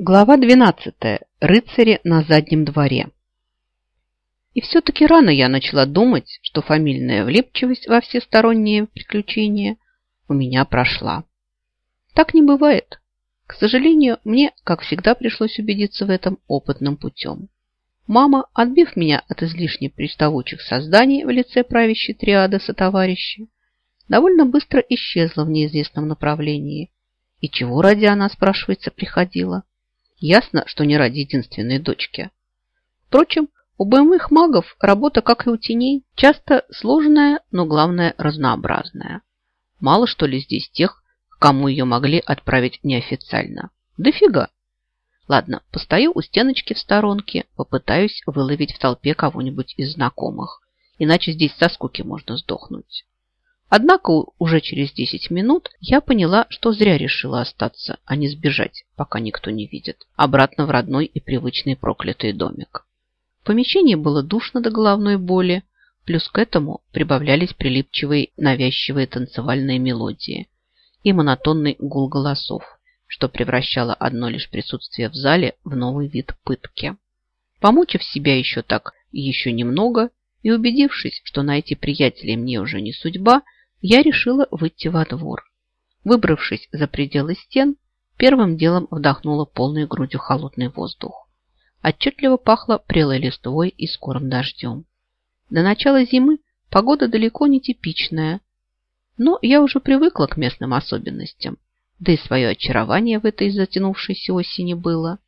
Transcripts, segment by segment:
Глава 12. Рыцари на заднем дворе. И все-таки рано я начала думать, что фамильная влипчивость во всесторонние приключения у меня прошла. Так не бывает. К сожалению, мне, как всегда, пришлось убедиться в этом опытным путем. Мама, отбив меня от излишне приставучих созданий в лице правящей триады сотоварища, довольно быстро исчезла в неизвестном направлении. И чего ради она, спрашивается, приходила? Ясно, что не ради единственной дочки. Впрочем, у боевых магов работа, как и у теней, часто сложная, но главное разнообразная. Мало что ли здесь тех, кому ее могли отправить неофициально. Дофига. Ладно, постою у стеночки в сторонке, попытаюсь выловить в толпе кого-нибудь из знакомых. Иначе здесь со скуки можно сдохнуть. Однако уже через 10 минут я поняла, что зря решила остаться, а не сбежать, пока никто не видит, обратно в родной и привычный проклятый домик. В помещении было душно до головной боли, плюс к этому прибавлялись прилипчивые навязчивые танцевальные мелодии и монотонный гул голосов, что превращало одно лишь присутствие в зале в новый вид пытки. Помучив себя еще так еще немного и убедившись, что найти приятелей мне уже не судьба, я решила выйти во двор. Выбравшись за пределы стен, первым делом вдохнула полной грудью холодный воздух. Отчетливо пахло прелой листвой и скорым дождем. До начала зимы погода далеко не типичная, но я уже привыкла к местным особенностям, да и свое очарование в этой затянувшейся осени было.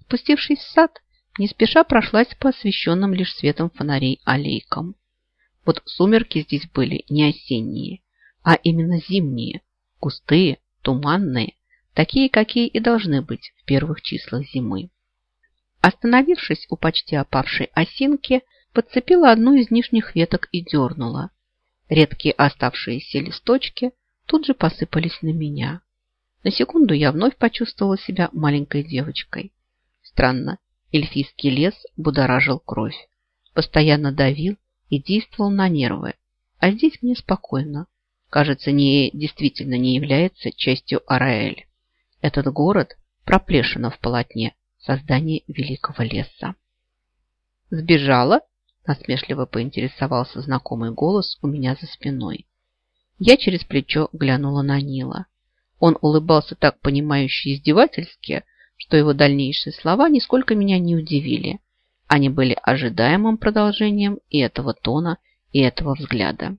Спустившись в сад, не спеша прошлась по освещенным лишь светом фонарей аллейкам. Вот сумерки здесь были не осенние, а именно зимние, густые, туманные, такие, какие и должны быть в первых числах зимы. Остановившись у почти опавшей осинки, подцепила одну из нижних веток и дернула. Редкие оставшиеся листочки тут же посыпались на меня. На секунду я вновь почувствовала себя маленькой девочкой. Странно, эльфийский лес будоражил кровь, постоянно давил и действовал на нервы. А здесь мне спокойно. Кажется, не действительно не является частью Араэль. Этот город проплешина в полотне создания великого леса. «Сбежала?» – насмешливо поинтересовался знакомый голос у меня за спиной. Я через плечо глянула на Нила. Он улыбался так понимающе издевательски, что его дальнейшие слова нисколько меня не удивили – они были ожидаемым продолжением и этого тона, и этого взгляда.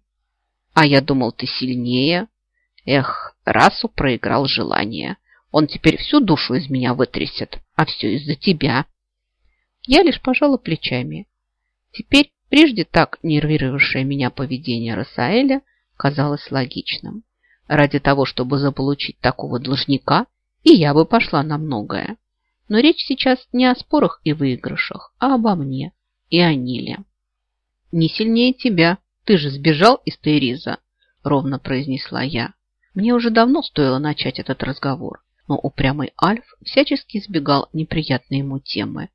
А я думал, ты сильнее. Эх, расу проиграл желание. Он теперь всю душу из меня вытрясет, а все из-за тебя. Я лишь пожала плечами. Теперь прежде так нервировавшее меня поведение Расаэля казалось логичным. Ради того, чтобы заполучить такого должника, и я бы пошла на многое. Но речь сейчас не о спорах и выигрышах, а обо мне и о Ниле. «Не сильнее тебя. Ты же сбежал из Тейриза», – ровно произнесла я. Мне уже давно стоило начать этот разговор, но упрямый Альф всячески избегал неприятной ему темы.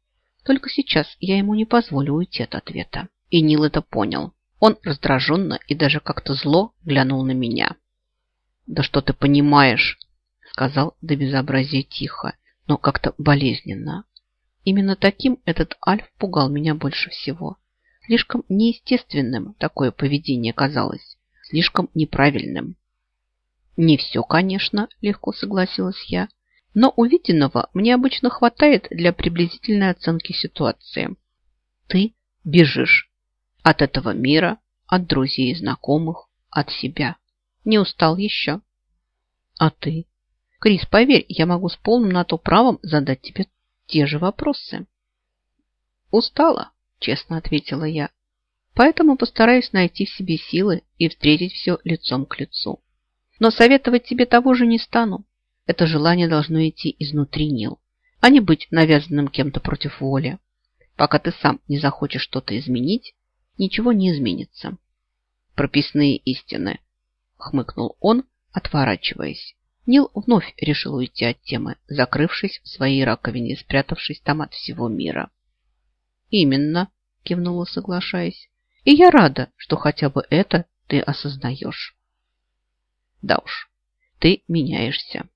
Только сейчас я ему не позволю уйти от ответа. И Нил это понял. Он раздраженно и даже как-то зло глянул на меня. «Да что ты понимаешь?» – сказал до безобразия тихо но как-то болезненно. Именно таким этот Альф пугал меня больше всего. Слишком неестественным такое поведение казалось, слишком неправильным. Не все, конечно, легко согласилась я, но увиденного мне обычно хватает для приблизительной оценки ситуации. Ты бежишь от этого мира, от друзей и знакомых, от себя. Не устал еще? А ты? Крис, поверь, я могу с полным на то правом задать тебе те же вопросы. Устала, честно ответила я. Поэтому постараюсь найти в себе силы и встретить все лицом к лицу. Но советовать тебе того же не стану. Это желание должно идти изнутри Нил, а не быть навязанным кем-то против воли. Пока ты сам не захочешь что-то изменить, ничего не изменится. Прописные истины, хмыкнул он, отворачиваясь. Нил вновь решил уйти от темы, закрывшись в своей раковине и спрятавшись там от всего мира. «Именно», – кивнула, соглашаясь. «И я рада, что хотя бы это ты осознаешь». «Да уж, ты меняешься.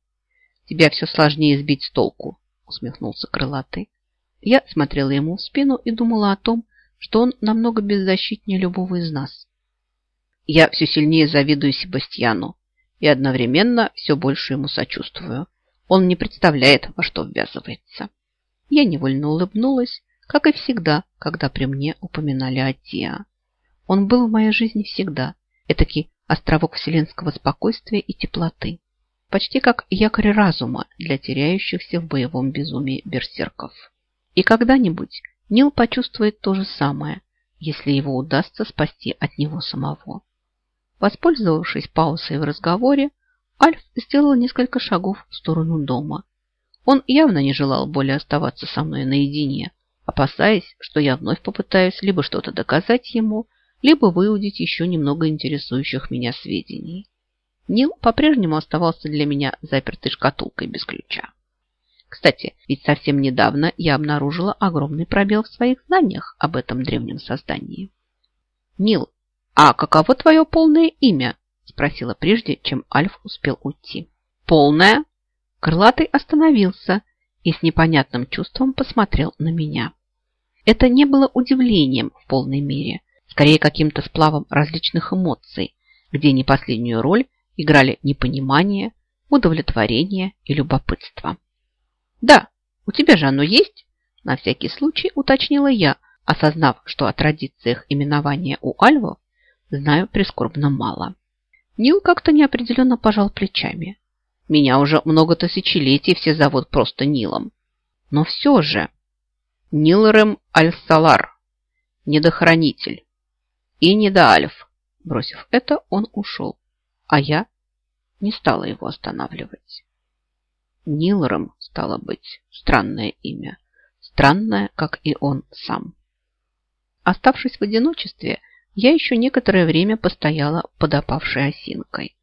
Тебя все сложнее сбить с толку», – усмехнулся крылатый. Я смотрела ему в спину и думала о том, что он намного беззащитнее любого из нас. Я все сильнее завидую Себастьяну и одновременно все больше ему сочувствую. Он не представляет, во что ввязывается. Я невольно улыбнулась, как и всегда, когда при мне упоминали о Тиа. Он был в моей жизни всегда, этакий островок вселенского спокойствия и теплоты, почти как якорь разума для теряющихся в боевом безумии берсерков. И когда-нибудь Нил почувствует то же самое, если его удастся спасти от него самого. Воспользовавшись паузой в разговоре, Альф сделал несколько шагов в сторону дома. Он явно не желал более оставаться со мной наедине, опасаясь, что я вновь попытаюсь либо что-то доказать ему, либо выудить еще немного интересующих меня сведений. Нил по-прежнему оставался для меня запертой шкатулкой без ключа. Кстати, ведь совсем недавно я обнаружила огромный пробел в своих знаниях об этом древнем создании. «Нил, а каково твое полное имя?» спросила прежде, чем Альф успел уйти. «Полное?» Крылатый остановился и с непонятным чувством посмотрел на меня. Это не было удивлением в полной мере, скорее каким-то сплавом различных эмоций, где не последнюю роль играли непонимание, удовлетворение и любопытство. «Да, у тебя же оно есть?» На всякий случай уточнила я, осознав, что о традициях именования у альвов знаю прискорбно мало. Нил как-то неопределенно пожал плечами. Меня уже много тысячелетий все зовут просто Нилом. Но все же... Нилрем Аль-Салар, недохранитель. И недоальф. Бросив это, он ушел. А я не стала его останавливать. Нилром, стало быть, странное имя. Странное, как и он сам. Оставшись в одиночестве, я еще некоторое время постояла под опавшей осинкой.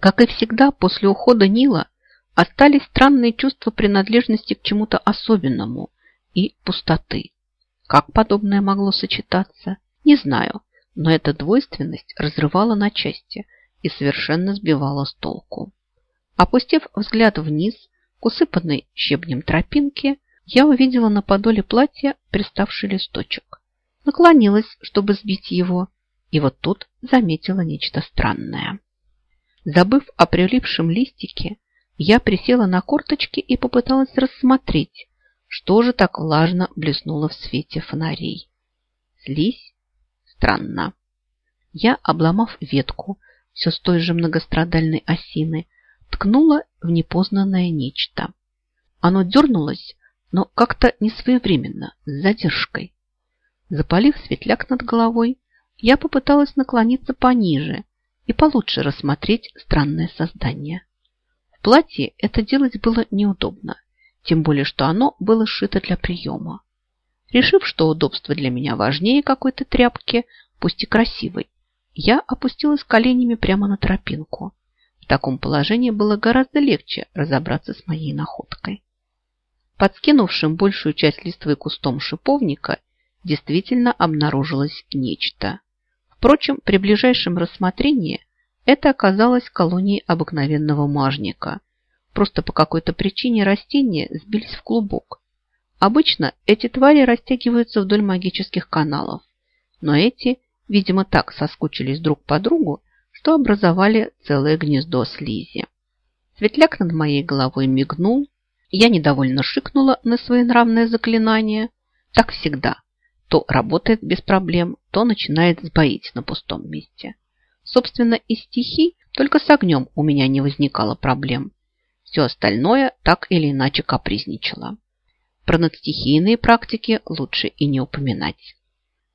Как и всегда, после ухода Нила остались странные чувства принадлежности к чему-то особенному и пустоты. Как подобное могло сочетаться, не знаю, но эта двойственность разрывала на части и совершенно сбивала с толку. Опустив взгляд вниз, к усыпанной щебнем тропинке, я увидела на подоле платья приставший листочек. Наклонилась, чтобы сбить его, и вот тут заметила нечто странное. Забыв о прилипшем листике, я присела на корточки и попыталась рассмотреть, что же так влажно блеснуло в свете фонарей. Слизь? Странно. Я, обломав ветку все с той же многострадальной осины, ткнула в непознанное нечто. Оно дернулось, но как-то не своевременно, с задержкой. Запалив светляк над головой, я попыталась наклониться пониже и получше рассмотреть странное создание. В платье это делать было неудобно, тем более, что оно было сшито для приема. Решив, что удобство для меня важнее какой-то тряпки, пусть и красивой, я опустилась коленями прямо на тропинку. В таком положении было гораздо легче разобраться с моей находкой. Под скинувшим большую часть листвы кустом шиповника действительно обнаружилось нечто. Впрочем, при ближайшем рассмотрении это оказалось колонией обыкновенного мажника. Просто по какой-то причине растения сбились в клубок. Обычно эти твари растягиваются вдоль магических каналов, но эти, видимо, так соскучились друг по другу, что образовали целое гнездо слизи. Светляк над моей головой мигнул. Я недовольно шикнула на своенравное заклинание. Так всегда. То работает без проблем, то начинает сбоить на пустом месте. Собственно, из стихий только с огнем у меня не возникало проблем. Все остальное так или иначе капризничало. Про надстихийные практики лучше и не упоминать.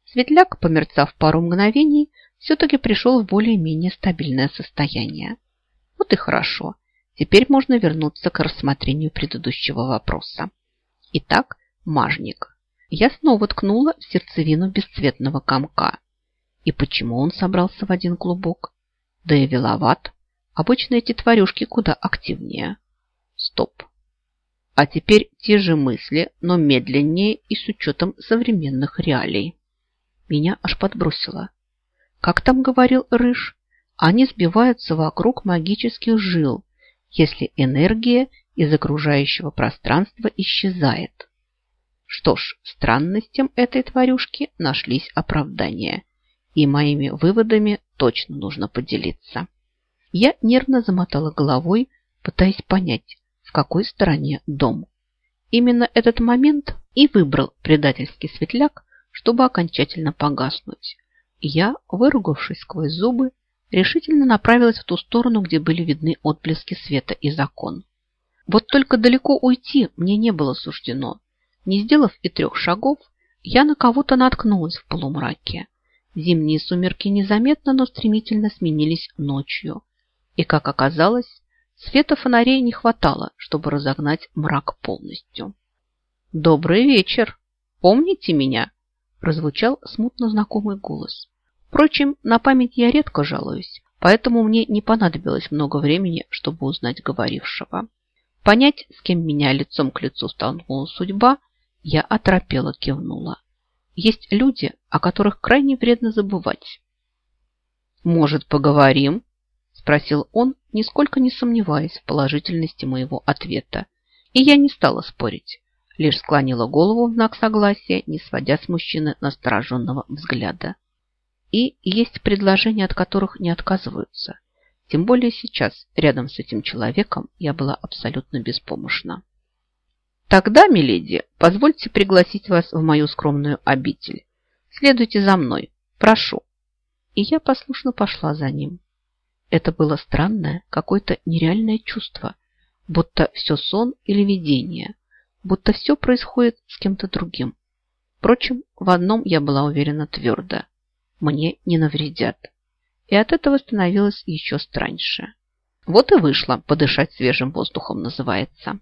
Светляк, померцав пару мгновений, все-таки пришел в более-менее стабильное состояние. Вот и хорошо. Теперь можно вернуться к рассмотрению предыдущего вопроса. Итак, мажник. Я снова ткнула в сердцевину бесцветного комка. И почему он собрался в один клубок? Да и виловат. Обычно эти тварюшки куда активнее. Стоп. А теперь те же мысли, но медленнее и с учетом современных реалий. Меня аж подбросило. Как там говорил Рыж, они сбиваются вокруг магических жил, если энергия из окружающего пространства исчезает. Что ж, странностям этой тварюшки нашлись оправдания, и моими выводами точно нужно поделиться. Я нервно замотала головой, пытаясь понять, в какой стороне дом. Именно этот момент и выбрал предательский светляк, чтобы окончательно погаснуть. Я, выругавшись сквозь зубы, решительно направилась в ту сторону, где были видны отблески света и закон. Вот только далеко уйти мне не было суждено. Не сделав и трех шагов, я на кого-то наткнулась в полумраке. Зимние сумерки незаметно, но стремительно сменились ночью. И, как оказалось, света фонарей не хватало, чтобы разогнать мрак полностью. «Добрый вечер! Помните меня?» прозвучал смутно знакомый голос. Впрочем, на память я редко жалуюсь, поэтому мне не понадобилось много времени, чтобы узнать говорившего. Понять, с кем меня лицом к лицу столкнула судьба, я оторопела кивнула. Есть люди, о которых крайне вредно забывать. «Может, поговорим?» – спросил он, нисколько не сомневаясь в положительности моего ответа. И я не стала спорить, лишь склонила голову в знак согласия, не сводя с мужчины настороженного взгляда. И есть предложения, от которых не отказываются. Тем более сейчас, рядом с этим человеком, я была абсолютно беспомощна. Тогда, миледи, позвольте пригласить вас в мою скромную обитель. Следуйте за мной, прошу. И я послушно пошла за ним. Это было странное, какое-то нереальное чувство, будто все сон или видение, будто все происходит с кем-то другим. Впрочем, в одном я была уверена твердо мне не навредят. И от этого становилось еще страньше. Вот и вышло, подышать свежим воздухом называется.